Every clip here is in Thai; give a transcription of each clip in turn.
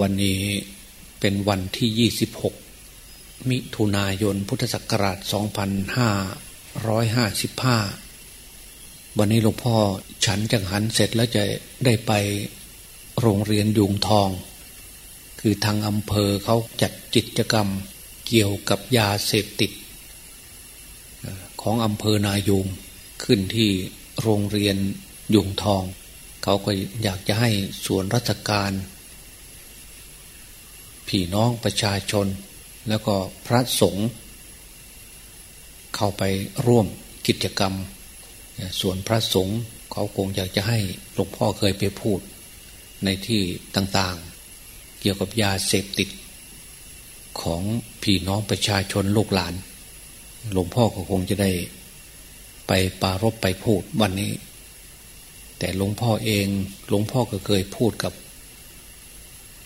วันนี้เป็นวันที่ 26 มิถุนายนพุทธศักราช 2555 วันนี้หลวงพ่อฉันจังหันเสร็จแล้วจะได้ไปโรงเรียนยุงทอง คือทางอำเภอเขาจัดกิจกรรมเกี่ยวกับยาเสพติด ของอำเภอนายุงขึ้นที่โรงเรียนยุงทอง เขาก็อยากจะให้ส่วนราชการ พี่น้องประชาชน แล้วก็พระสงฆ์เข้าไปร่วมกิจกรรม ส่วนพระสงฆ์เขาคงอยากจะให้หลวงพ่อเคยไปพูดในที่ต่างๆ เกี่ยวกับยาเสพติด ของพี่น้องประชาชนลูกหลาน หลวงพ่อก็คงจะได้ไปปารบไปพูดวันนี้ แต่หลวงพ่อเองหลวงพ่อก็เคยพูดกับ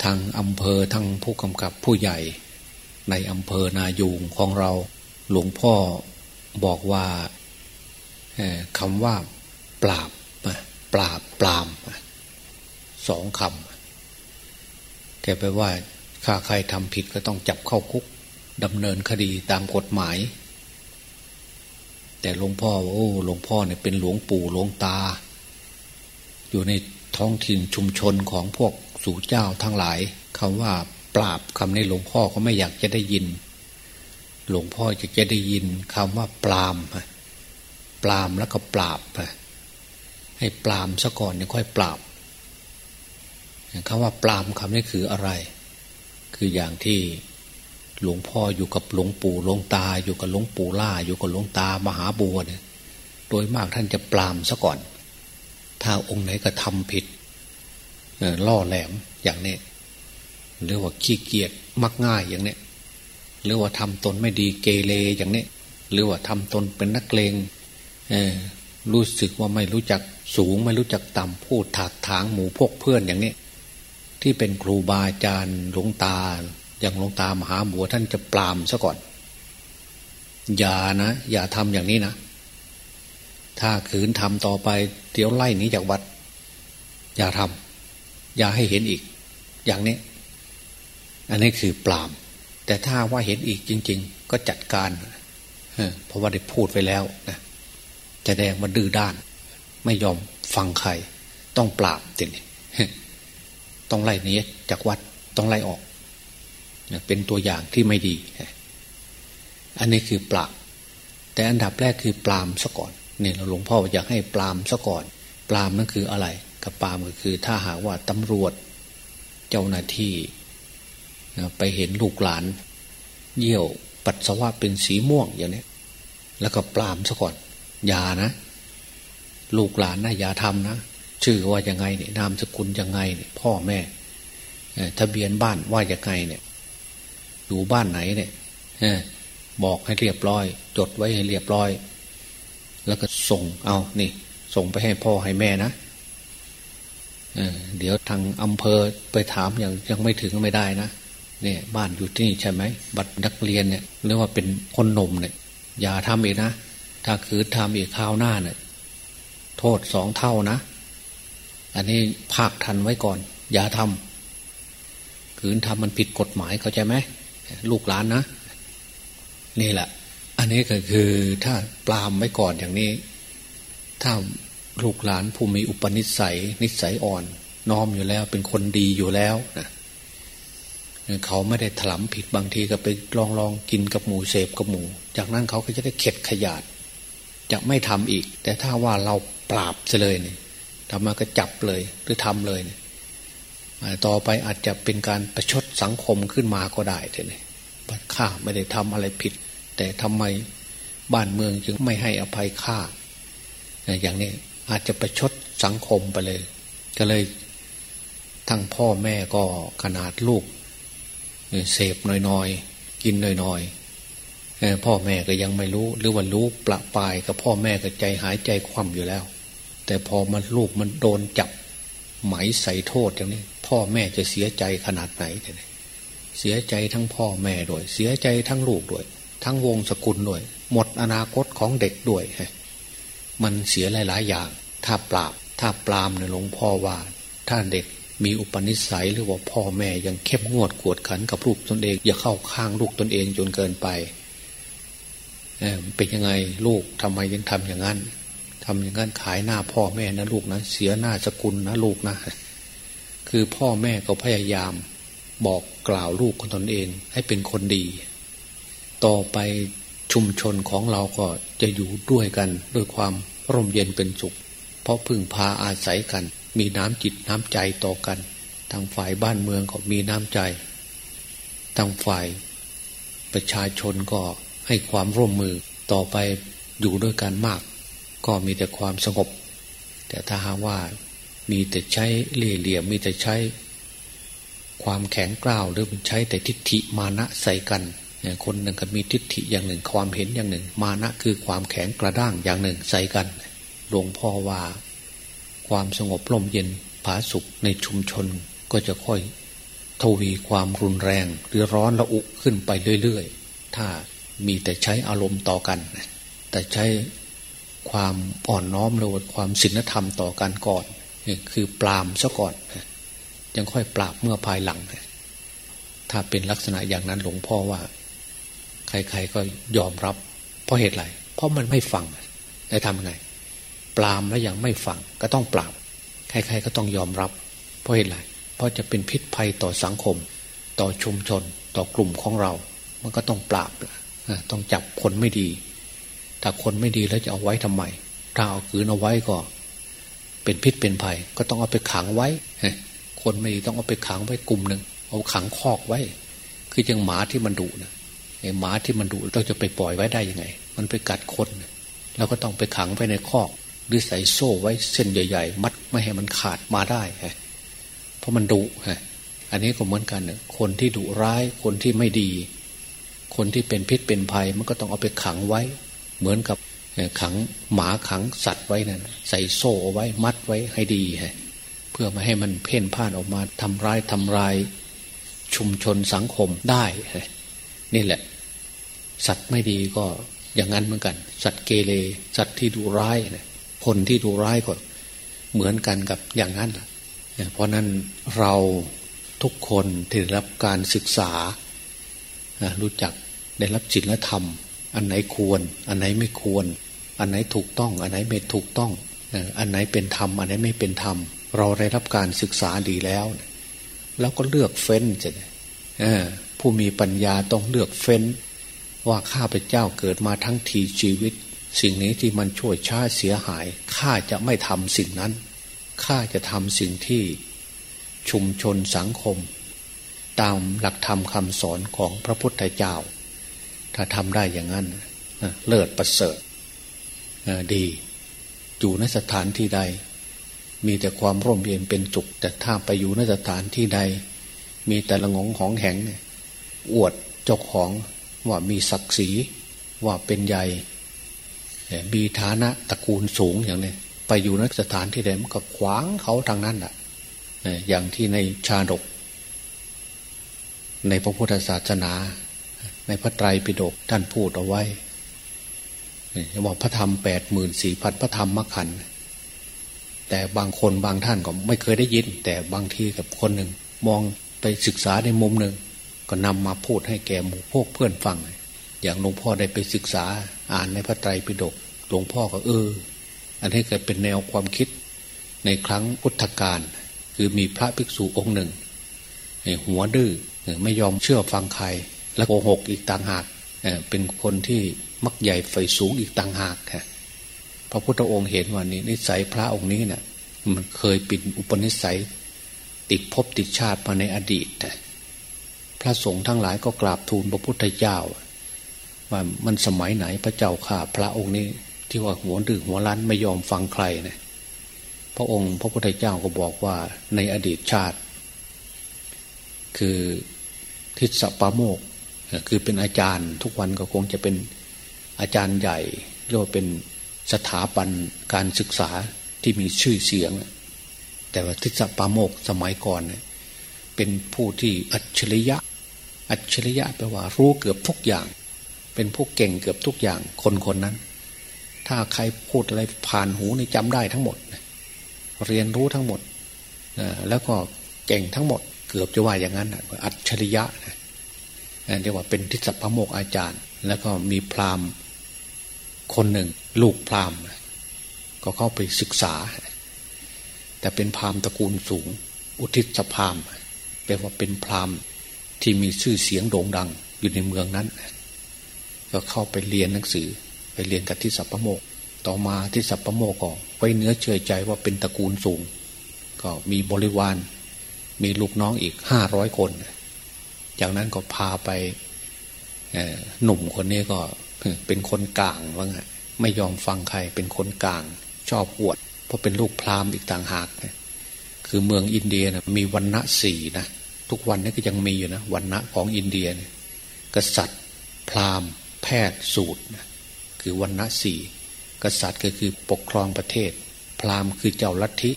ทางอำเภอทั้งผู้กำกับผู้ใหญ่ ในอำเภอนายูงของเราหลวงพ่อบอกว่าคำว่า ปราบปราบปรามสองคำแต่แปว่าข้าใครทำผิดก็ต้องจับเข้าคุกดำเนินคดีตามกฎหมาย แต่หลวงพ่อโอ้หลวงพ่อเนี่ยเป็นหลวงปู่หลวงตา อยู่ในท้องถิ่นชุมชนของพวก สู่เจ้าทั้งหลายคำว่าปราบคำนี้หลวงพ่อก็ไม่อยากจะได้ยิน หลวงพ่อจะจะได้ยินคำว่าปรามปรามแล้วก็ปราบให้ปรามซะก่อนเนี่ยค่อยปราบคำว่าปรามคำนี้คืออะไร คืออย่างที่หลวงพ่ออยู่กับหลวงปู่หลวงตา อยู่กับหลวงปู่ล่า อยู่กับหลวงตามหาบัวเนี่ยโดยมากท่านจะปรามซะก่อน ถ้าองค์ไหนก็ทำผิด ล่อแหลมอย่างนี้หรือว่าขี้เกียจมักง่ายอย่างนี้หรือว่าทำตนไม่ดีเกเรอย่างนี้หรือว่าทำตนเป็นนักเลงรู้สึกว่าไม่รู้จักสูงไม่รู้จักต่ำพูดถากถางหมู่พวกเพื่อนอย่างนี้ที่เป็นครูบาอาจารย์หลวงตา อย่างหลวงตามหาบัวท่านจะปรามซะก่อน อย่านะ อย่าทำอย่างนี้นะ ถ้าขืนทำต่อไป เดี๋ยวไล่หนีจากวัด อย่าทำ อย่าให้เห็นอีก อย่างนี้ อันนี้คือปราม แต่ถ้าว่าเห็นอีกจริง ๆ ก็จัดการเพราะว่าได้พูดไปแล้วนะจะแดงมันดื้อด้าน ไม่ยอมฟังใคร ต้องปราบตินี่ต้องไล่นี้จากวัดต้องไล่ออกเป็นตัวอย่างที่ไม่ดี อันนี้คือปราบ แต่อันดับแรกคือปรามซะก่อนเนี่ยหลวงพ่ออยากให้ปรามซะก่อน ปรามนั่นคืออะไร กับปามก็คือ ถ้าหากว่าตำรวจเจ้าหน้าที่ไปเห็นลูกหลาน เยี่ยวปัสสาวะเป็นสีม่วงอย่างนี้แล้วก็ปรามซะก่อนอย่านะ ลูกหลานนะอย่าทำนะชื่อว่ายังไงเนี่ยนามสกุลยังไงเนี่ยพ่อแม่ทะเบียนบ้านว่ายังไงเนี่ยอยู่บ้านไหนเนี่ยบอกให้เรียบร้อย จดไว้ให้เรียบร้อย แล้วก็ส่งเอานี่ ส่งไปให้พ่อให้แม่นะ เดี๋ยวทางอำเภอไปถามยังยังไม่ถึงก็ไม่ได้นะเนี่ยบ้านอยู่ที่นี่ใช่ไหมบัตรนักเรียนเนี่ยหรือว่าเป็นคนหนุ่มเนี่ยอย่าทำอีกนะถ้าคือทำอีกคราวหน้าเนี่ยโทษสองเท่านะ อันนี้ภาคทันไว้ก่อน อย่าทำคืนทำมันผิดกฎหมายเข้าใจไหมลูกหลานนะ นี่แหละ อันนี้ก็คือถ้าปรามไว้ก่อนอย่างนี้ ถ้า ลูกหลานผู้มีอุปนิสัย นิสัยอ่อน น้อมอยู่แล้ว เป็นคนดีอยู่แล้วนะเขาไม่ได้ถลำผิดบางทีก็ไปลองลองกินกับหมูเสพกับหมู จากนั้นเขาก็จะได้เข็ดขยาดจะไม่ทำอีก แต่ถ้าว่าเราปราบเลยเนี่ยทำมาก็จับเลยหรือทำเลยเนี่ยต่อไปอาจจะเป็นการประชดสังคมขึ้นมาก็ได้เนี่ยข้าไม่ได้ทำอะไรผิด แต่ทำไมบ้านเมืองจึงไม่ให้อภัยข้าอย่างนี้ อาจจะประชดสังคมไปเลย ก็เลยทั้งพ่อแม่ก็ขนาดลูกเสพน้อยๆ กินน้อยๆพ่อแม่ก็ยังไม่รู้ หรือว่ารู้ประปายกับพ่อแม่ก็ใจหายใจคว่ำอยู่แล้ว แต่พอมันลูกมันโดนจับไหมใส่โทษอย่างนี้ พ่อแม่จะเสียใจขนาดไหนเนี่ยเสียใจทั้งพ่อแม่ด้วย เสียใจทั้งลูกด้วย ทั้งวงสกุลด้วย หมดอนาคตของเด็กด้วย มันเสียหลาย ๆ อย่าง ถ้าปราบ ถ้าปรามในหลวงพ่อว่า ถ้าเด็กมีอุปนิสัยหรือว่าพ่อแม่ยังเข้มงวดกวดขันกับลูกตนเอง อย่าเข้าข้างลูกตนเองจนเกินไปเเป็นยังไงลูกทำไมยังทำอย่างนั้นทำอย่างนั้นขายหน้าพ่อแม่นะลูกนะเสียหน้าสกุลนะลูกนะ คือพ่อแม่ก็พยายามบอกกล่าวลูกของตนเองให้เป็นคนดี ต่อไป ชุมชนของเราก็จะอยู่ด้วยกันด้วยความร่มเย็นเป็นสุข เพราะพึ่งพาอาศัยกัน มีน้ำจิตน้ำใจต่อกัน ทางฝ่ายบ้านเมืองก็มีน้ำใจ ทางฝ่ายประชาชนก็ให้ความร่วมมือต่อไปอยู่ด้วยกันมาก ก็มีแต่ความสงบ แต่ถ้าหาว่ามีแต่ใช้เลี่ยเหลี่ยมมีแต่ใช้ ความแข็งกร้าวหรือมันใช้แต่ทิฏฐิมานะใส่กัน คนหนึ่งก็มีทิฏฐิอย่างหนึ่ง ความเห็นอย่างหนึ่ง มานะคือความแข็งกระด้างอย่างหนึ่งใส่กันหลวงพ่อว่า ความสงบร่มเย็นผาสุขในชุมชนก็จะค่อยทวีความรุนแรง หรือร้อนระอุขึ้นไปเรื่อยๆ ถ้ามีแต่ใช้อารมณ์ต่อกัน แต่ใช้ความอ่อนน้อมหรือความศีลธรรมต่อกันก่อน คือปรามซะก่อน ยังค่อยปราบเมื่อภายหลัง ถ้าเป็นลักษณะอย่างนั้นหลวงพ่อว่า ใคร ๆ ก็ยอมรับ เพราะเหตุไรเพราะมันไม่ฟังได้ทำไง ปรามแล้วยังไม่ฟัง ก็ต้องปราบใคร ๆ ก็ต้องยอมรับ เพราะเหตุไรเพราะจะเป็นพิษภัยต่อสังคม ต่อชุมชน ต่อกลุ่มของเรา มันก็ต้องปราบต้องจับคนไม่ดี ถ้าคนไม่ดีแล้วจะเอาไว้ทำไม ถ้าเอาคืนเอาไว้ก็ เป็นพิษเป็นภัย ก็ต้องเอาไปขังไว้ คนไม่ดีต้องเอาไปขังไว้กลุ่มหนึ่ง เอาขังคอกไว้ คือยังหมาที่มันดุนะ หมาที่มันดุเราจะไปปล่อยไว้ได้ยังไง มันไปกัดคนเราก็ต้องไปขังไว้ในคอกหรือใส่โซ่ไว้เส้นใหญ่ ๆ มัดไม่ให้มันขาดมาได้เพราะมันดุฮะอันนี้ก็เหมือนกันเนคนที่ดุร้ายคนที่ไม่ดี คนที่เป็นพิษเป็นภัยมันก็ต้องเอาไปขังไว้ เหมือนกับขังหมาขังสัตว์ไว้นั่นใส่โซ่เอาไว้มัดไว้ให้ดีฮะพื่อไม่ให้มันเพ่นพ่านออกมาทำร้ายทำลาย ชุมชนสังคมได้ นี่แหละ สัตว์ไม่ดีก็อย่างนั้นเหมือนกัน สัตว์เกเรสัตว์ที่ดูร้ายคนที่ดูร้ายก็เหมือนกันกับอย่างนั้นเพราะนั้นเราทุกคนที่ได้รับการศึกษา รู้จักได้รับจิตและธรรม อันไหนควร อันไหนไม่ควร อันไหนถูกต้อง อันไหนไม่ถูกต้อง อันไหนเป็นธรรม อันไหนไม่เป็นธรรม เราได้รับการศึกษาดีแล้ว แล้วก็เลือกเฟ้นจะ ผู้มีปัญญาต้องเลือกเฟ้น ว่าข้าพเจ้าเกิดมาทั้งทีชีวิต สิ่งนี้ที่มันช่วยชาเสียหายข้าจะไม่ทำสิ่งนั้นข้าจะทำสิ่งที่ชุมชนสังคม ตามหลักธรรมคำสอนของพระพุทธเจ้า ถ้าทำได้อย่างนั้นเลิศประเสริฐดี อยู่ในสถานที่ใด มีแต่ความร่มเย็นเป็นจุกแต่ถ้าไปอยู่ในสถานที่ใด มีแต่ละงงของแหง อวดเจ้าของว่ามีศักดิ์ศรีว่าเป็นใหญ่มีฐานะตระกูลสูงอย่างนี้ไปอยู่นสถานที่ใดมันก็ขวางเขาทางนั้นแหละอย่างที่ในชาดก ในพระพุทธศาสนา ในพระไตรปิฎกท่านพูดเอาไว้บอกพระธรรมแปดหมื่นสี่พันพระธรรมมขัน แต่บางคนบางท่านก็ไม่เคยได้ยิน แต่บางทีกับคนหนึ่งมองไปศึกษาในมุมหนึ่ง ก็นำมาพูดให้แก่หมู่พวกเพื่อนฟัง อย่างหลวงพ่อได้ไปศึกษาอ่านในพระไตรปิฎกหลวงพ่อก็เออ อันนี้เกิดเป็นแนวความคิด ในครั้งพุทธกาลคือมีพระภิกษุองค์หนึ่ง หัวดื้อไม่ยอมเชื่อฟังใคร และโกหกอีกต่างหากเป็นคนที่มักใหญ่ไฟสูงอีกต่างหากค่ะพระพุทธองค์เห็นว่านี้นิสัยพระองค์นี้เนะ่ยมันเคยปิดอุปนิสัย ติดภพติดชาติมาในอดีต ระสงฆ์ทั้งหลายก็กราบทูลพระพุทธเจ้า ว่ามันสมัยไหนพระเจ้าข่าพระองค์นี้ที่ว่าหัวดื้อหัวรั้นไม่ยอมฟังใครเนะพระองค์พระพุทธเจ้าก็บอกว่าในอดีตชาติ คือทิศปาโมกคือเป็นอาจารย์ทุกวันก็คงจะเป็นอาจารย์ใหญ่หรือว่าเป็นสถาบันการศึกษาที่มีชื่อเสียง แต่ว่าทิศปาโมกสมัยก่อนเนี่ยเป็นผู้ที่อัจฉริยะ อัจฉริยะแปลว่ารู้เกือบทุกอย่าง เป็นผู้เก่งเกือบทุกอย่าง คนคนนั้น ถ้าใครพูดอะไรผ่านหูนี่จำได้ทั้งหมด เรียนรู้ทั้งหมดแล้วก็เก่งทั้งหมด เกือบจะว่าอย่างนั้นอัจฉริยะนะเรียกว่าเป็นทิศพระโมกอาจารย์ แล้วก็มีพราหมณ์คนหนึ่ง ลูกพราหมณ์ก็เข้าไปศึกษา แต่เป็นพราหมณ์ตระกูลสูง อุทิศพราหมณ์แปลว่าเป็นพราหมณ์ ที่มีชื่อเสียงโด่งดังอยู่ในเมืองนั้น ก็เข้าไปเรียนหนังสือ ไปเรียนกับที่สัพพโมก ต่อมาที่สัพพโมกก็ไว้เนื้อเชื่อใจว่าเป็นตระกูลสูง ก็มีบริวาร มีลูกน้องอีกห้าร้อยคน จากนั้นก็พาไปหนุ่มคนนี้ก็เป็นคนกลางว่าไงไม่ยอมฟังใครเป็นคนกลาง ชอบอวด เพราะเป็นลูกพราหมณ์อีกต่างหาก คือเมืองอินเดียนะมีวันณะสี่นะ ทุกวันนี้ก็ยังมีอยู่นะวันณะของอินเดียเนี่ยกษัตริย์ พราหมณ์ แพทย์สูตรนะคือวันณะสี่กษัตริย์ก็คือปกครองประเทศ พราหมณ์คือเจ้าลัทธิ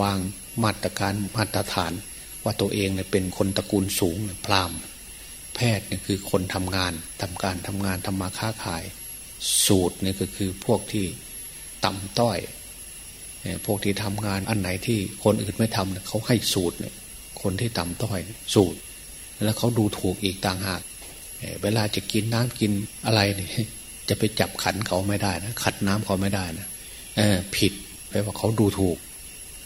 วางมาตรการมาตรฐาน ว่าตัวเองเนี่ยเป็นคนตระกูลสูงพราหมณ์ แพทย์เนี่ยคือคนทำงานทำการทำงานทำมาค้าขาย สูตรเนี่ยก็คือพวกที่ต่ำต้อยพวกที่ทำงานอันไหนที่คนอื่นไม่ทำเขาให้สูตรเนี่ย คนที่ต่ำต้อยสูตร แล้วเขาดูถูกอีกต่างหาก เวลาจะกินน้ำกินอะไรเนี่ยจะไปจับขันเขาไม่ได้นะขัดน้ำเขาไม่ได้นะเออผิดแปลว่าเขาดูถูก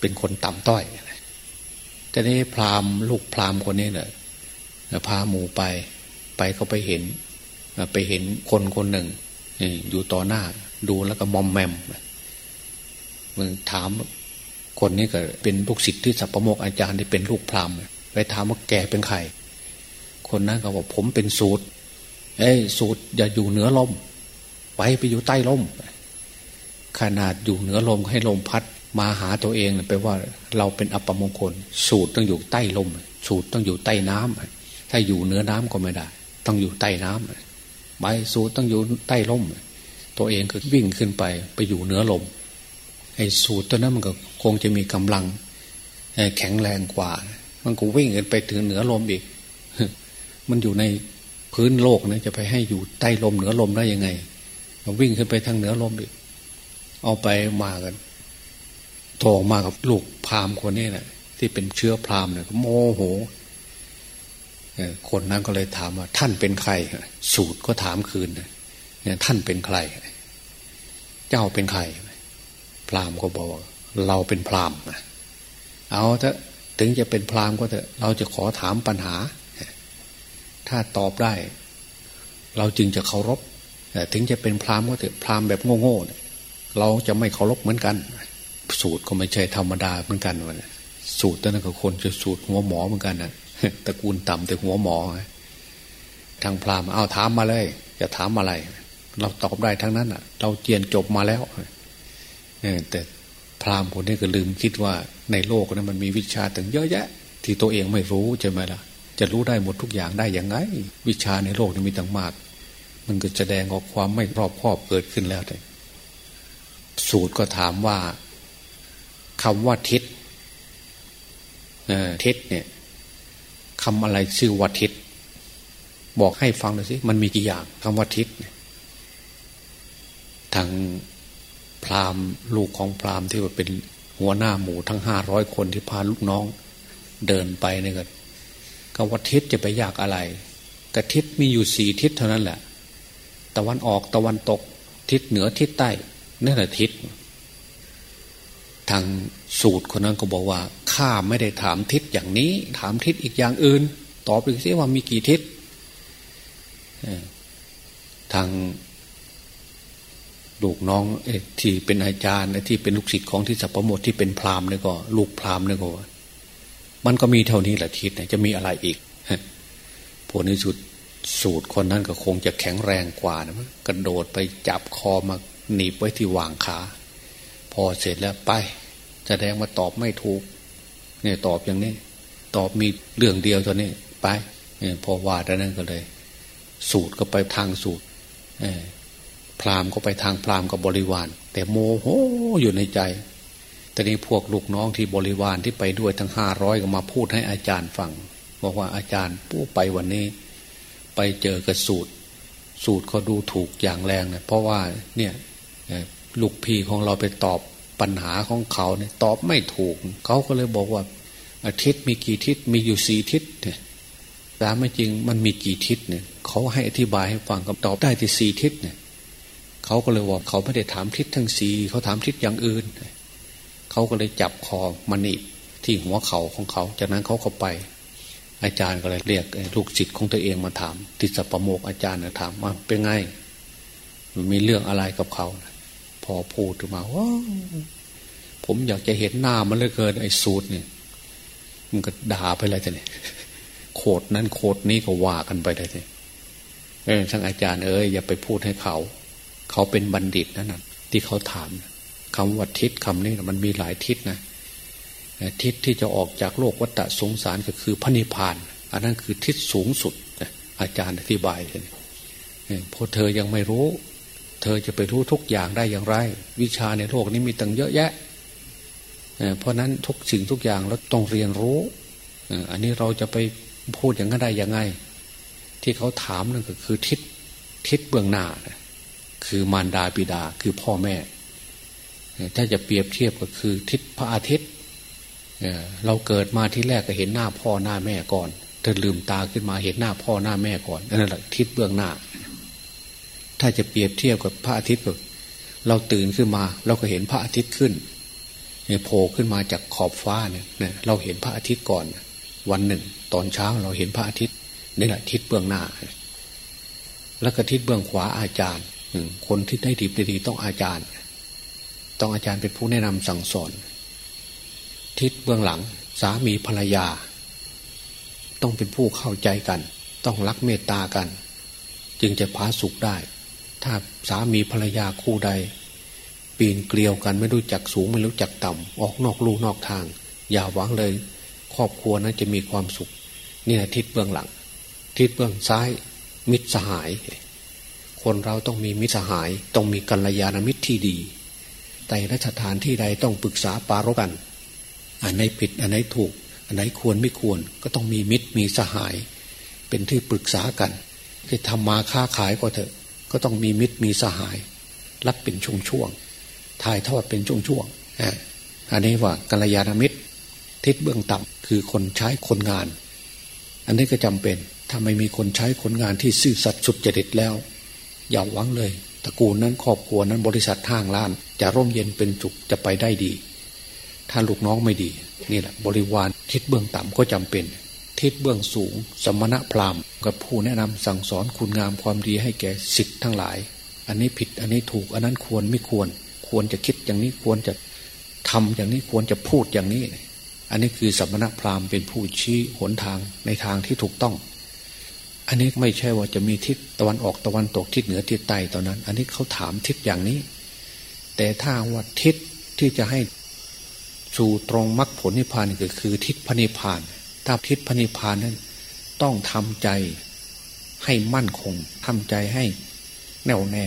เป็นคนต่ำต้อยแต่นี้พราหมณ์ลูกพราหมณ์คนนี้เนี่ยพาหมูไป ไปเขาไปเห็น ไปเห็นคนคนหนึ่งอยู่ต่อหน้า ดูแล้วก็มอมแมมมึงถาม คนนี้ก็เป็นลูกศิษย์ที่สัพพโมกอาจารย์ที่เป็นลูกพราหมณ์ไปถามว่าแกเป็นใคร คนนั้นก็บอกผมเป็นสูตรเอ้ยสูตรอย่าอยู่เหนือลม ไปไปอยู่ใต้ลม ขนาดอยู่เหนือลมให้ลมพัดมาหาตัวเองแปลว่าเราเป็นอัปมงคล สูตรต้องอยู่ใต้ลม สูตรต้องอยู่ใต้น้ำถ้าอยู่เหนือน้ำก็ไม่ได้ ต้องอยู่ใต้น้ำใบสูตรต้องอยู่ใต้ลมตัวเองคือวิ่งขึ้นไปไปอยู่เหนือลม ไอ้สูตรตัวนั้นมันก็คงจะมีกำลังแข็งแรงกว่า มันก็วิ่งกันไปถึงเหนือลมอีก มันอยู่ในพื้นโลกนะจะไปให้อยู่ใต้ลมเหนือลมได้ยังไงวิ่งขึ้นไปทางเหนือลมอีก เอาไปมากันโทรมากับลูกพรามคนนี้นะที่เป็นเชื้อพรามเนี่ยโมโหคนนั้นก็เลยถามว่า ท่านเป็นใคร สูตรก็ถามคืนเนี่ยท่านเป็นใคร เจ้าเป็นใคร พราหมณ์ก็บอกเราเป็นพราหมณ์เอาเถอะถึงจะเป็นพราหมณ์ก็เถอะเราจะขอถามปัญหา ถ้าตอบได้ เราจึงจะเคารพถึงจะเป็นพราหมณ์ก็เถอะพราหมณ์แบบโง่ๆเราจะไม่เคารพเหมือนกัน สูตรก็ไม่ใช่ธรรมดาเหมือนกันวะสูตรนั้นก็คนจะสูตรหัวหมอเหมือนกันนะตระกูลต่ำแต่หัวหมอทางพราหมณ์เอาถามมาเลย จะถามอะไร เราตอบได้ทั้งนั้นอะ เราเจียนจบมาแล้ว แต่พราหมณ์คนนี้ก็ลืมคิดว่าในโลกนั้นมันมีวิชาถึงเยอะแยะ ที่ตัวเองไม่รู้ใช่ไหมล่ะ จะรู้ได้หมดทุกอย่างได้อย่างไง วิชาในโลกนี้มีต่างมาก มันก็แสดงออกความไม่รอบคอบเกิดขึ้นแล้วแต่สูตรก็ถามว่าคำว่าทิศทิศเนี่ยคำอะไรชื่อว่าทิศบอกให้ฟังหน่อยสิมันมีกี่อย่างคำว่าทิศทาง พราหมณ์ ลูกของพราหมณ์ที่ว่าเป็นหัวหน้าหมู่ทั้งห้าร้อยคนที่พาลูกน้อง เดินไปเนี่ยก็กวัทิศจะไปยากอะไรกระทิศมีอยู่สี่ทิศเท่านั้นแหละ ตะวันออกตะวันตกทิศเหนือทิศใต้นั่นแหละทิศทางสูตรคนนั้นก็บอกว่าข้าไม่ได้ถามทิศอย่างนี้ ถามทิศอีกอย่างอื่น ตอบไปสิว่ามีกี่ทิศทาง ลูกน้องเอที่เป็นอาจารย์ที่เป็นลูกศิษย์ของที่สัพพโมทที่เป็นพราหมณ์เนี่ยก็ ลูกพราหมณ์เนี่ยก็มันก็มีเท่านี้แหละทิศเนี่จะมีอะไรอีกผลในสุดสูตรคนนั้นก็คงจะแข็งแรงกว่านะกระโดดไปจับคอมาหนีบไว้ที่วางขา พอเสร็จแล้วไปแสดงว่าตอบไม่ถูก เนี่ยตอบอย่างนี้ ตอบมีเรื่องเดียวตัวนี้ ไปพอว่าแล้วนั่นก็เลย สูตรก็ไปทางสูตร พราหมณ์ก็ไปทางพราหมณ์กับบริวาร แต่โมโหอยู่ในใจแต่นี้พวกลูกน้องที่บริวารที่ไปด้วยทั้งห้าร้อยก็มาพูดให้อาจารย์ฟัง บอกว่าอาจารย์ผู้ไปวันนี้ ไปเจอกระสูตร สูตรเขาดูถูกอย่างแรงเนะเพราะว่าเนี่ยลูกพี่ของเราไปตอบปัญหาของเขาเนี่ยตอบไม่ถูก เขาก็เลยบอกว่า อาทิตย์มีกี่ทิศมีอยู่สี่ทิศเนี่ยตามไม่จริงมันมีกี่ทิศเนี่ยเขาให้อธิบายให้ฟังคำตอบได้ที่สี่ทิศเนี่ย เขาก็เลยว่าเขาไม่ได้ถามทิศทั้งสีเขาถามทิศอย่างอื่น เขาก็เลยจับคอมันอีกที่หัวเขาของเขา จากนั้นเขาก็ไป อาจารย์ก็เลยเรียกลูกศิษย์ของตัวเองมาถาม ติสปโมกอาจารย์ถามว่าเป็นไงมันมีเรื่องอะไรกับเขา พอพูดมาว่าผมอยากจะเห็นหน้ามันเลยเกินไอ้สูตรเนี่ยมันก็ด่าไปเลยแต่เนี่ยโคดนั้นโคดนี้ก็ว่ากันไปเลยเออทั้งอาจารย์เอ้ยอย่าไปพูดให้เขา เขาเป็นบัณฑิตนั่นนะที่เขาถามคำว่าทิศคำนี้มันมีหลายทิศนะทิศที่จะออกจากโลกวัฏสงสารก็คือพระนิพพาน อันนั้นคือทิศสูงสุดอาจารย์อธิบายเลยเพราะเธอยังไม่รู้ เธอจะไปรู้ทุกอย่างได้อย่างไร วิชาในโลกนี้มีตั้งเยอะแยะเพราะนั้นทุกสิ่งทุกอย่างเราต้องเรียนรู้อันนี้เราจะไปพูดอย่างนั้นได้ยังไง ที่เขาถามนั่นก็คือทิศทิศเบื้องหน้า คือมารดาบิดาคือพ่อแม่ ถ้าจะเปรียบเทียบก็คือทิศพระอาทิตย์เราเกิดมาที่แรกก็เห็นหน้าพ่อหน้าแม่ก่อนเธอลืมตาขึ้นมาเห็นหน้าพ่อหน้าแม่ก่อนนั่นแหละทิศเบื้องหน้า ถ้าจะเปรียบเทียบกับพระอาทิตย์ก็เราตื่นขึ้นมา เราก็เห็นพระอาทิตย์ขึ้นเนี่ยโผล่ขึ้นมาจากขอบฟ้าเนี่ยเราเห็นพระอาทิตย์ก่อน วันหนึ่ง ตอนเช้าเราเห็นพระอาทิตย์นี่แหละทิศเบื้องหน้า แล้วก็ทิศเบื้องขวาอาจารย์ คนที่ได้ดีดีต้องอาจารย์ ต้องอาจารย์เป็นผู้แนะนำสั่งสอน ทิศเบื้องหลังสามีภรรยา ต้องเป็นผู้เข้าใจกัน ต้องรักเมตตากัน จึงจะพาสุขได้ ถ้าสามีภรรยาคู่ใด ปีนเกลียวกันไม่รู้จักสูงไม่รู้จักต่ำออกนอกลู่นอกทาง อย่าหวังเลย ครอบครัวนั้นจะมีความสุขนี่นะทิศเบื้องหลัง ทิศเบื้องซ้าย มิตรสหาย คนเราต้องมีมิตรสหาย ต้องมีกัลยาณมิตรที่ดีแต่ละสถานที่ใดต้องปรึกษาปารกัน อันไหนผิดอันไหนถูก อันไหนควรไม่ควร ก็ต้องมีมิตรมีสหาย เป็นที่ปรึกษากันที่ทำมาค้าขายก็เถอะ ก็ต้องมีมิตรมีสหาย รับเป็นช่วงๆถ่ายทอดเป็นช่วงๆอันนี้ว่ากัลยาณมิตร ทิศเบื้องต่ำคือคนใช้คนงาน อันนี้ก็จำเป็นถ้าไม่มีคนใช้คนงานที่ซื่อสัตย์สุดจริตแล้ว อย่าหวังเลยตระกูลนั้นครอบครัวนั้นบริษัททางล้าน จะร่มเย็นเป็นจุกจะไปได้ดี ถ้าลูกน้องไม่ดีนี่แหละบริวารทิศเบื้องต่ำก็จำเป็น ทิศเบื้องสูง สมณะพราหมณ์กับผู้แนะนำสั่งสอนคุณงามความดีให้แก่สิทธิ์ทั้งหลาย อันนี้ผิดอันนี้ถูกอันนั้นควรไม่ควร ควรจะคิดอย่างนี้ควรจะทำอย่างนี้ควรจะพูดอย่างนี้ อันนี้คือสมณพราหมณ์เป็นผู้ชี้หนทางในทางที่ถูกต้อง อันนี้ไม่ใช่ว่าจะมีทิศตะวันออกตะวันตกทิศเหนือทิศใต้ตอนนั้น อันนี้เขาถามทิศอย่างนี้ แต่ถ้าว่าทิศที่จะให้สู่ตรงมรรคผลนิพพานก็คือ ทิศพระนิพพาน ถ้าทิศพระนิพพานนั้น ต้องทำใจให้มั่นคงทำใจให้แน่วแน่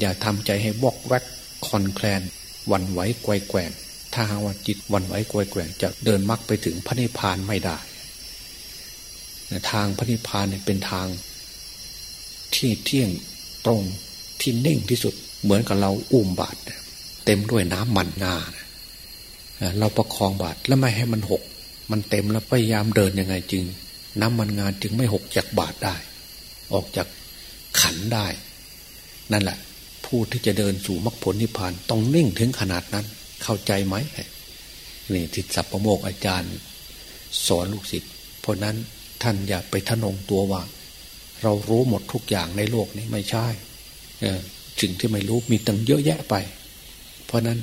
อย่าทำใจให้วอกแวกคอนแคลนวันไหวไกวแกว่งถ้าหาว่าจิตวันไหวไกวแกว่งจะเดินมักไปถึงพระนิพพานไม่ได้ ทางพระนิพพานเป็นทาง ที่เที่ยงตรงที่นิ่งที่สุด เหมือนกับเราอุ้มบาตรเต็มด้วยน้ำมันงาเราประคองบาตรแล้วไม่ให้มันหก มันเต็มแล้วพยายามเดินยังไงจึง น้ำมันงานจึงไม่หกจากบาตรได้ ออกจากขันได้ นั่นแหละ ผู้ที่จะเดินสู่มรรคผลนิพพานต้องนิ่งถึงขนาดนั้น เข้าใจไหมนี่ทิศสัพพโมกอาจารย์ สอนลูกศิษย์เพราะนั้น ท่านอย่าไปทะนงตัวว่า เรารู้หมดทุกอย่างในโลกนี้ไม่ใช่สิ่งที่ไม่รู้มีตั้งเยอะแยะไป เพราะนั้น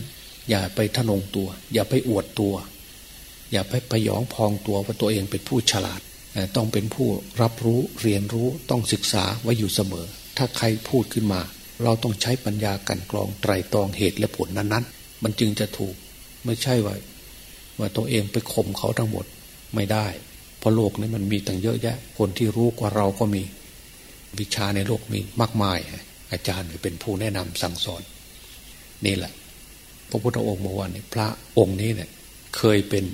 อย่าไปทะนงตัว อย่าไปอวดตัว อย่าไปไปยองพองตัวว่าตัวเองเป็นผู้ฉลาด ต้องเป็นผู้รับรู้เรียนรู้ต้องศึกษาไว้อยู่เสมอ ถ้าใครพูดขึ้นมา เราต้องใช้ปัญญากันกรองไตรตรองเหตุและผลนั้นๆ มันจึงจะถูกไม่ใช่ว่าว่าตัวเองไปข่มเขาทั้งหมดไม่ได้ เพราะโลกนี้มันมีตั้งเยอะแยะ คนที่รู้กว่าเราก็มี วิชาในโลกมีมากมาย อาจารย์เป็นผู้แนะนำสั่งสอน นี่แหละ พระพุทธองค์เมื่อวานนี้พระองค์นี้เนี่ย เคยเป็น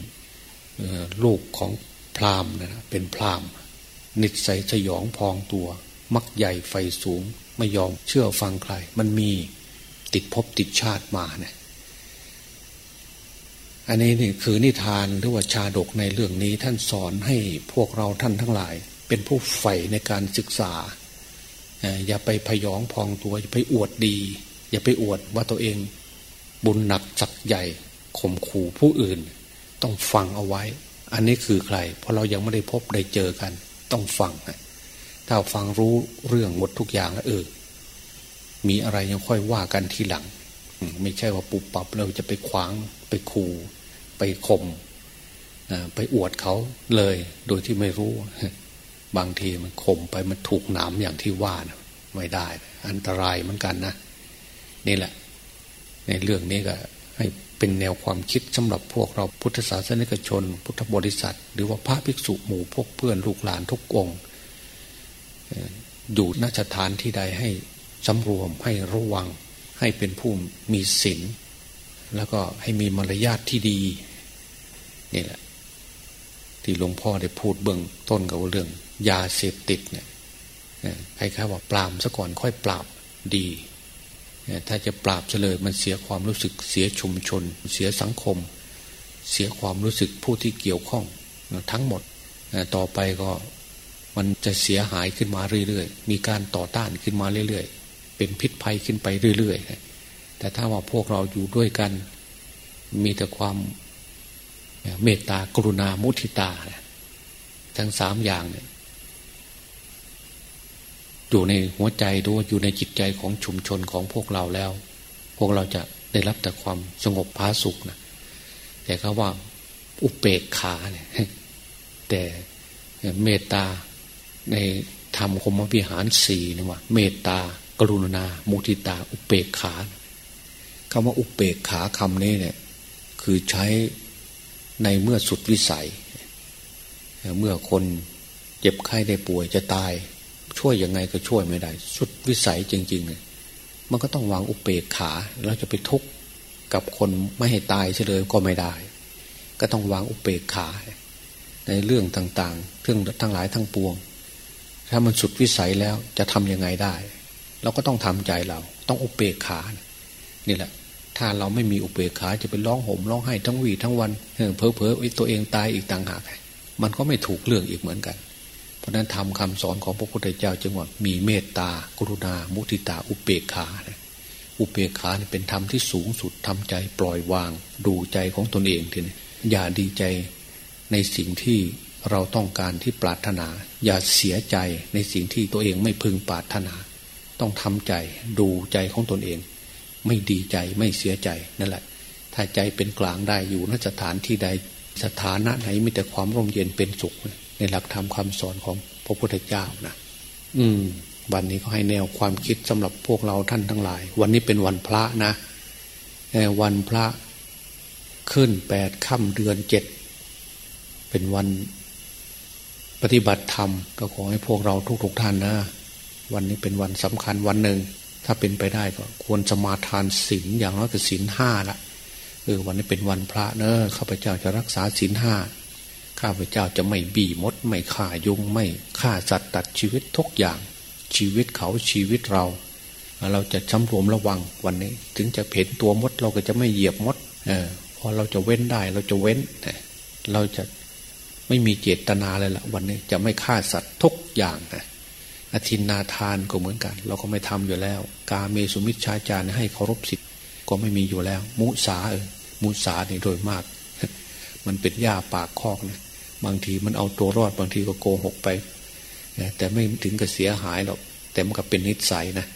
ลูกของพราหมณ์นะเป็นพราหมณ์นิสัยสยองพองตัว มักใหญ่ไฟสูง ไม่ยอมเชื่อฟังใคร มันมีติดภพติดชาติมาเนะี่ย อันนี้นี่คือนิทานหรือว่าชาดกในเรื่องนี้ท่านสอนให้พวกเราท่านทั้งหลาย เป็นผู้ใฝ่ในการศึกษา อย่าไปพยองพองตัว อย่าไปอวดดี อย่าไปอวดว่าตัวเองบุญหนักจักใหญ่ข่มขู่ผู้อื่น ต้องฟังเอาไว้ อันนี้คือใคร เพราะเรายังไม่ได้พบได้เจอกัน ต้องฟังถ้าฟังรู้เรื่องหมดทุกอย่างแล้วเออมีอะไรยังค่อยว่ากันทีหลัง ไม่ใช่ว่าปุบปับเราจะไปขวางไปขู่ ไปข่มไปอวดเขาเลย โดยที่ไม่รู้ บางทีมันข่มไปมันถูกหนามอย่างที่ว่านะไม่ได้ อันตรายเหมือนกันนะนี่แหละ ในเรื่องนี้ก็ ให้เป็นแนวความคิดสำหรับพวกเราพุทธศาสนิกชน พุทธบริษัท หรือว่าพระภิกษุหมู่พวกเพื่อนลูกหลานทุกองค์อยู่นสถานที่ใดให้สำรวมให้ระวัง ให้เป็นผู้มีศีลแล้วก็ให้มีมารยาทที่ดี นี่แหละ ที่หลวงพ่อได้พูดเบื้องต้นกับเรื่อง ยาเสพติดเนี่ยใครๆว่าปรามซะก่อนค่อยปราบดีถ้าจะปราบเฉลยมันเสียความรู้สึกเสียชุมชน เสียสังคม เสียความรู้สึกผู้ที่เกี่ยวข้องทั้งหมดต่อไปก็มันจะเสียหายขึ้นมาเรื่อยๆ มีการต่อต้านขึ้นมาเรื่อยๆ เป็นพิษภัยขึ้นไปเรื่อยๆ แต่ถ้าว่าพวกเราอยู่ด้วยกัน มีแต่ความ เมตตากรุณามุทิตาทั้งสามอย่างเนี่ยอยู่ในหัวใจด้วยอยู่ในจิตใจของชุมชนของพวกเราแล้ว พวกเราจะได้รับแต่ความสงบพาสุขนะแต่เขาว่าอุเปกขาเนี่ยแต่เมตตาในธรรมคมวิหารสี่นี่ว่า เมตตากรุณา มุทิตา อุเปกขาคำว่าอุเปกขาคำนี้เนี่ย คือใช้ ในเมื่อสุดวิสัย เมื่อคนเจ็บไข้ได้ป่วยจะตาย ช่วยยังไงก็ช่วยไม่ได้ สุดวิสัยจริงๆเลยมันก็ต้องวางอุเปกขาแล้วจะไปทุกข์กับคนไม่ให้ตายเฉลยก็ไม่ได้ ก็ต้องวางอุเปกขา ในเรื่องต่างๆเรื่องทั้งหลายทั้งปวง ถ้ามันสุดวิสัยแล้วจะทํำยังไงได้ เราก็ต้องทำใจเรา ต้องอุเบกขา นี่แหละ ถ้าเราไม่มีอุเบกขาจะไปร้องห่มร้องไห้ทั้งวีทั้งวันเพ้อเพ้อตัวเองตายอีกต่างหากมันก็ไม่ถูกเรื่องอีกเหมือนกัน เพราะนั้นทำคำสอนของพระพุทธเจ้าจึงว่ามีเมตตา กรุณา มุทิตา อุเบกขาอุเบกขาเป็นธรรมที่สูงสุดทำใจปล่อยวาง ดูใจของตนเองทีนี้อย่าดีใจในสิ่งที่เราต้องการที่ปรารถนา อย่าเสียใจในสิ่งที่ตัวเองไม่พึงปรารถนา ต้องทำใจดูใจของตนเอง ไม่ดีใจไม่เสียใจนั่นแหละ ถ้าใจเป็นกลางได้อยู่นสถานที่ใดสถานะไหนมีแต่ความร่มเย็นเป็นสุข ในหลักธรรมคาสอนของพระพุทธเจ้านะอืม วันนี้ก็ให้แนวความคิดสำหรับพวกเราท่านทั้งหลาย วันนี้เป็นวันพระนะวันพระขึ้นแปดค่ำเดือนเจ็ดเป็นวันปฏิบัติธรรม ก็ขอให้พวกเราทุกๆทท่านนะ วันนี้เป็นวันสำคัญวันหนึ่ง ถ้าเป็นไปได้ก็ควรสมาทานศีลอย่างน้อยก็ศีลห้าละเออวันนี้เป็นวันพระเนอะข้าพเจ้าจะรักษาศีลห้าข้าพเจ้าจะไม่บีมด ไม่ฆ่ายุงไม่ฆ่าสัตว์ตัดชีวิตทุกอย่าง ชีวิตเขาชีวิตเรา เราจะชำรวมระวังวันนี้ ถึงจะเห็นตัวมดเราก็จะไม่เหยียบมด เออพอเราจะเว้นได้เราจะเว้นเราจะไม่มีเจตนาเลยละวันนี้จะไม่ฆ่าสัตว์ทุกอย่างนะ อธินนาทานก็เหมือนกัน เราก็ไม่ทำอยู่แล้ว กาเมสุมิชฌาจารให้เคารพสิทธิ์ก็ไม่มีอยู่แล้ว มุสาเออมุสาเนี่ยโดยมาก มันเป็นหญ้าปากคอกนะบางทีมันเอาตัวรอดบางทีก็โกหกไปแต่ไม่ถึงกับเสียหายหรอกแต่มันก็เป็นนิสัยนะ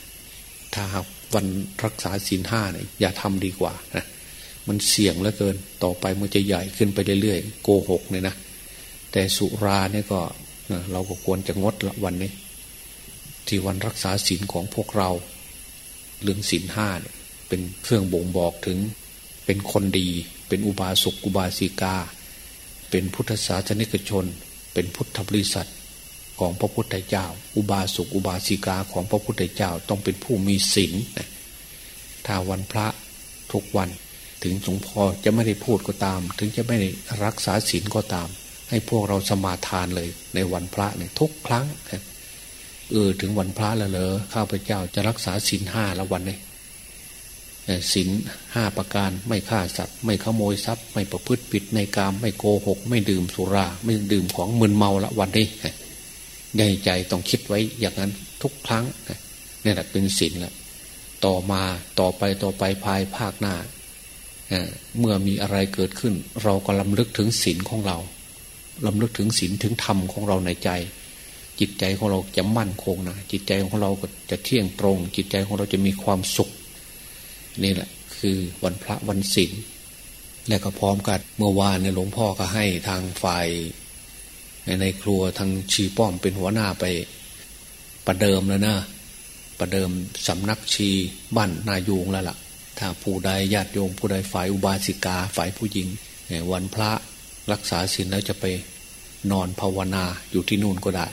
ถ้าหากวันรักษาศีลห้าเนี่ยอย่าทำดีกว่านะมันเสี่ยงเหลือเกิน ต่อไปมันจะใหญ่ขึ้นไปเรื่อยๆโกหกเนี่ยนะแต่สุราเนี่ยก็เราก็ควรจะงดละวันนี้ ที่วันรักษาศีลของพวกเรา เรื่องศีลห้าเนี่ยเป็นเครื่องบ่งบอกถึง เป็นคนดี เป็นอุบาสกอุบาสิกา เป็นพุทธศาสนิกชน เป็นพุทธบริษัทของพระพุทธเจ้า อุบาสกอุบาสิกาของพระพุทธเจ้าต้องเป็นผู้มีศีลถ้าวันพระทุกวันถึงหลวงพ่อจะไม่ได้พูดก็ตาม ถึงจะไม่ได้รักษาศีลก็ตาม ให้พวกเราสมาทานเลยในวันพระเนี่ยทุกครั้ง เออถึงวันพระแล้วเหรอข้าพเจ้าจะรักษาศีลห้าล้ววันนี้ศีลห้าประการไม่ฆ่าสัตว์ ไม่ขโมยทรัพย์ ไม่ประพฤติผิดในกาม ไม่โกหก ไม่ดื่มสุรา ไม่ดื่มของมึนเมาละวันนี้ในใจต้องคิดไว้อย่างนั้นทุกครั้งนี่แหละเป็นศีลละต่อมาต่อไปต่อไปภายภาคหน้าเมื่อมีอะไรเกิดขึ้น เราก็ลำลึกถึงศีลของเราลำลึกถึงศีลถึงธรรมของเราในใจ จิตใจของเราจะมั่นคงนะจิตใจของเราก็จะเที่ยงตรง จิตใจของเราจะมีความสุข นี่แหละ คือวันพระวันศีลและก็พร้อมกันเมื่อวานเนี่ยหลวงพ่อก็ให้ทางฝ่ายในครัวทางชีป้อมเป็นหัวหน้าไปประเดิมแล้วนะประเดิมสำนักชีบ้านนายูงแล้วละ่ะ ถ้าผู้ใดญาติโยมผู้ใดฝ่ายอุบาสิกาฝ่ายผู้หญิง วันพระรักษาศีลแล้วจะไปนอนภาวนาอยู่ที่นู่นก็ได้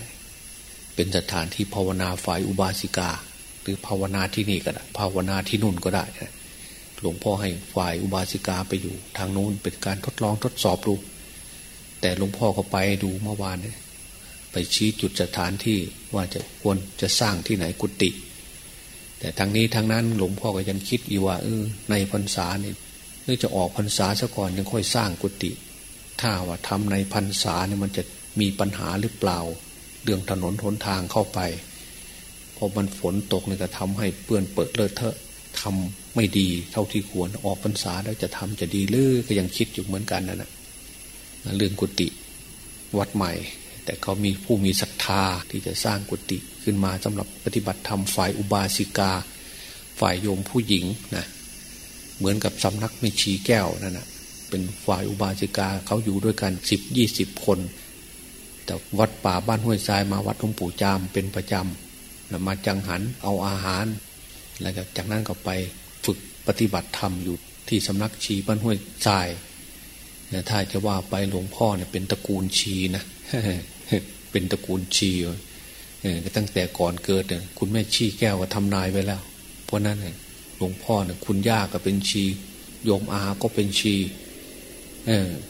เป็นสถานที่ภาวนาฝ่ายอุบาสิกา หรือภาวนาที่นี่ก็ได้ภาวนาที่นู่นก็ได้หลวงพ่อให้ฝ่ายอุบาสิกาไปอยู่ทางนู้นเป็นการทดลองทดสอบดู แต่หลวงพ่อก็ไปดูเมื่อวานเนี่ยไปชี้จุดสถานที่ว่าจะควรจะสร้างที่ไหนกุฏิแต่ทางนี้ทางนั้นหลวงพ่อก็ยังคิดอยู่ว่าเออในพรรษาเนี่ยเออจะออกพรรษาซะก่อนยังค่อยสร้างกุฏิถ้าว่าทำในพรรษาเนี่ยมันจะมีปัญหาหรือเปล่า เรื่องถนนหนทางเข้าไปพอมันฝนตกเนี่ยก็ทำให้เปื้อนเปิดเลอะเทอะทำไม่ดีเท่าที่ควรออกพรรษาแล้วจะทำจะดีหรือก็ยังคิดอยู่เหมือนกันนะนะเรื่องกุฏิวัดใหม่ แต่เขามีผู้มีศรัทธาที่จะสร้างกุฏิขึ้นมาสำหรับปฏิบัติธรรมฝ่ายอุบาสิกา ฝ่ายโยมผู้หญิงนะเหมือนกับสำนักไม่ชีแก้วนั่นนะเป็นฝ่ายอุบาสิกาเขาอยู่ด้วยกันสิบยี่สิบคน แต่วัดป่าบ้านห้วยทรายมาวัดหลวงปู่จามเป็นประจำมาจังหันเอาอาหาร แล้วจากนั้นก็ไปฝึกปฏิบัติธรรมอยู่ที่สำนักชีบ้านห้วยทรายถ้าจะว่าไปหลวงพ่อเนี่ยเป็นตระกูลชีนะเป็นตระกูลชีตั้งแต่ก่อนเกิดเนี่ยคุณแม่ชีแก้วก็ทำนายไว้แล้ว เพราะนั้นหลวงพ่อเนี่ยคุณย่าก็เป็นชี โยมอาก็เป็นชี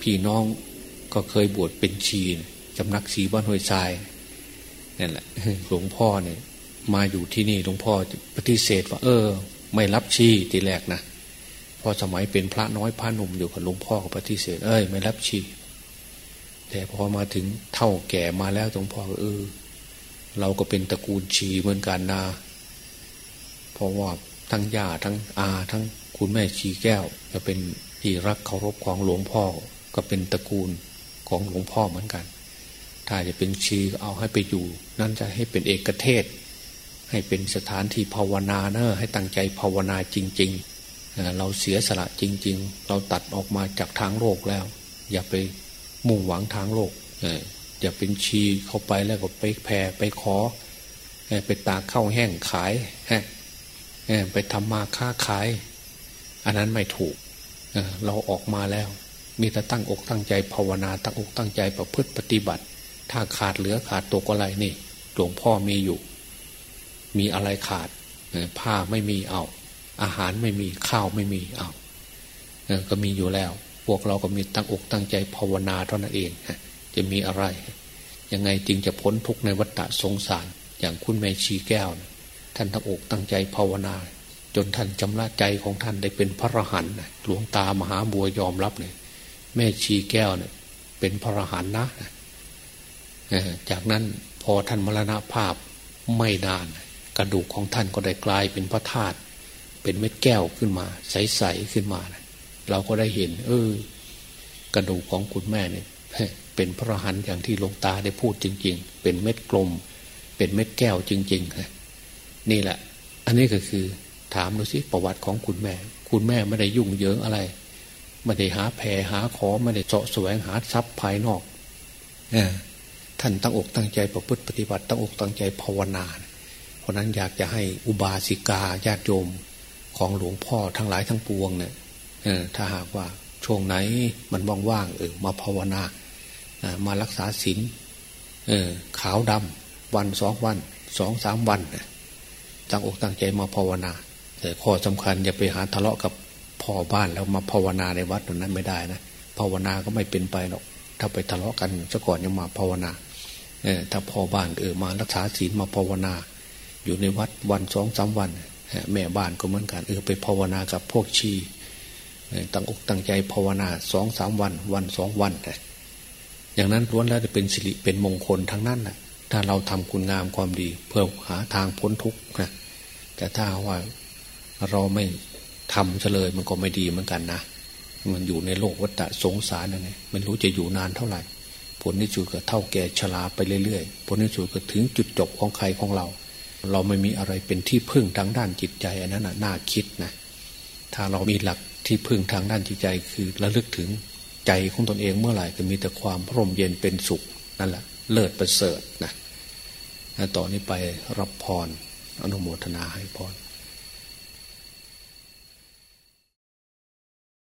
พี่น้องก็เคยบวชเป็นชี จำนักชีบ้านห้วยทรายนั่นแหละหลวงพ่อเนี่ยมาอยู่ที่นี่หลวงพ่อปฏิเสธว่า เออ ไม่รับชีทีแรกนะพอสมัยเป็นพระน้อยพระหนุ่มอยู่กับหลวงพ่อก็ปฏิเสธเอ้ยไม่รับชีแต่พอมาถึงเท่าแก่มาแล้วหลวงพ่อเออ เราก็เป็นตระกูลชีเหมือนกันนะเพราะว่าทั้งย่าทั้งอา ทั้งคุณแม่ชีแก้วจะเป็นที่รักเคารพของหลวงพ่อ ก็เป็นตระกูลของหลวงพ่อเหมือนกัน ถ้าจะเป็นชีเอาให้ไปอยู่ นั่นจะให้เป็นเอกเทศ ให้เป็นสถานที่ภาวนาเนอะให้ตั้งใจภาวนาจริง ๆ เราเสียสละจริง ๆ เราตัดออกมาจากทางโลกแล้ว อย่าไปมุ่งหวังทางโลกอย่าเป็นชีเข้าไปแล้วก็ไปแผ่ไปขอไปตากเข้าแห้งขายไปทำมาค้าขาย อันนั้นไม่ถูกเราออกมาแล้ว มีแต่ตั้งอกตั้งใจภาวนาตั้งอกตั้งใจประพฤติปฏิบัติ ถ้าขาดเหลือขาดตกอะไรนี่หลวงพ่อมีอยู่ มีอะไรขาดผ้าไม่มีเอา อาหารไม่มีข้าวไม่มีเอาก็มีอยู่แล้ว พวกเราก็มีตั้งอกตั้งใจภาวนาเท่านั้นเองจะมีอะไร ยังไงจึงจะพ้นทุกในวัฏสงสาร อย่างคุณแม่ชีแก้ว ท่านตั้งอกตั้งใจภาวนา จนท่านจำละใจของท่านได้เป็นพระรหันต์หลวงตามหาบัวยอมรับเลยแม่ชีแก้วเนี่ยเป็นพระรหันต์นะ จากนั้นพอท่านมรณภาพไม่นาน กระดูกของท่านก็ได้กลายเป็นพระธาตุเป็นเม็ดแก้วขึ้นมา ใสๆขึ้นมาเราก็ได้เห็น เออ กระดูกของคุณแม่เนี่ยเป็นพระหันอย่างที่หลวงตาได้พูดจริง ๆ เป็นเม็ดกลม เป็นเม็ดแก้วจริงๆนี่แหละ อันนี้ก็คือถามดูสิประวัติของคุณแม่ คุณแม่ไม่ได้ยุ่งเยิงอะไรไม่ได้หาแผ่หาขอไม่ได้เจาะแสวงหาทรัพย์ภายนอกเอ ท่านตั้งอกตั้งใจประพฤติปฏิบัติตั้งอกตั้งใจภาวนา เพราะนั้นอยากจะให้อุบาสิกาญาติโยมของหลวงพ่อทั้งหลายทั้งปวงเนี่ยถ้าหากว่าช่วงไหนมันว่างๆเออมาภาวนามารักษาศีลขาวดำวันสองวันสองสามวันตั้งอกตั้งใจมาภาวนา แต่ข้อสำคัญอย่าไปหาทะเลาะกับพ่อบ้านแล้วมาภาวนาในวัดตรงนั้นไม่ได้นะภาวนาก็ไม่เป็นไปหรอกถ้าไปทะเลาะกันซะก่อนยังมาภาวนา ถ้าพ่อบ้านเออมารักษาศีลมาภาวนา อยู่ในวัดวันสองสามวัน แม่บ้านก็เหมือนกันเออไปภาวนากับพวกชีตั้งอกตั้งใจภาวนาสองสามวัน วันสองวันอย่างนั้นล้วนแล้วจะเป็นสิริเป็นมงคลทั้งนั้นแหละถ้าเราทำคุณงามความดี เพื่อหาทางพ้นทุกข์นะแต่ถ้าว่าเราไม่ทำเฉลยมันก็ไม่ดีเหมือนกันนะ มันอยู่ในโลกวัฏสงสารยังไงมันรู้จะอยู่นานเท่าไหร่ ผลที่สุดก็เท่าแก่ชราไปเรื่อยๆ ผลที่สุดก็ถึงจุดจบของใครของเรา เราไม่มีอะไรเป็นที่พึ่งทางด้านจิตใจอันนั้นน่าคิดนะถ้าเรามีหลักที่พึ่งทางด้านจิตใจคือระลึกถึงใจของตนเองเมื่อไหร่ก็มีแต่ความร่มเย็นเป็นสุขนั่นแหละเลิศประเสริฐนะต่อนนี้ไปรับพรอนุโมทนาให้พร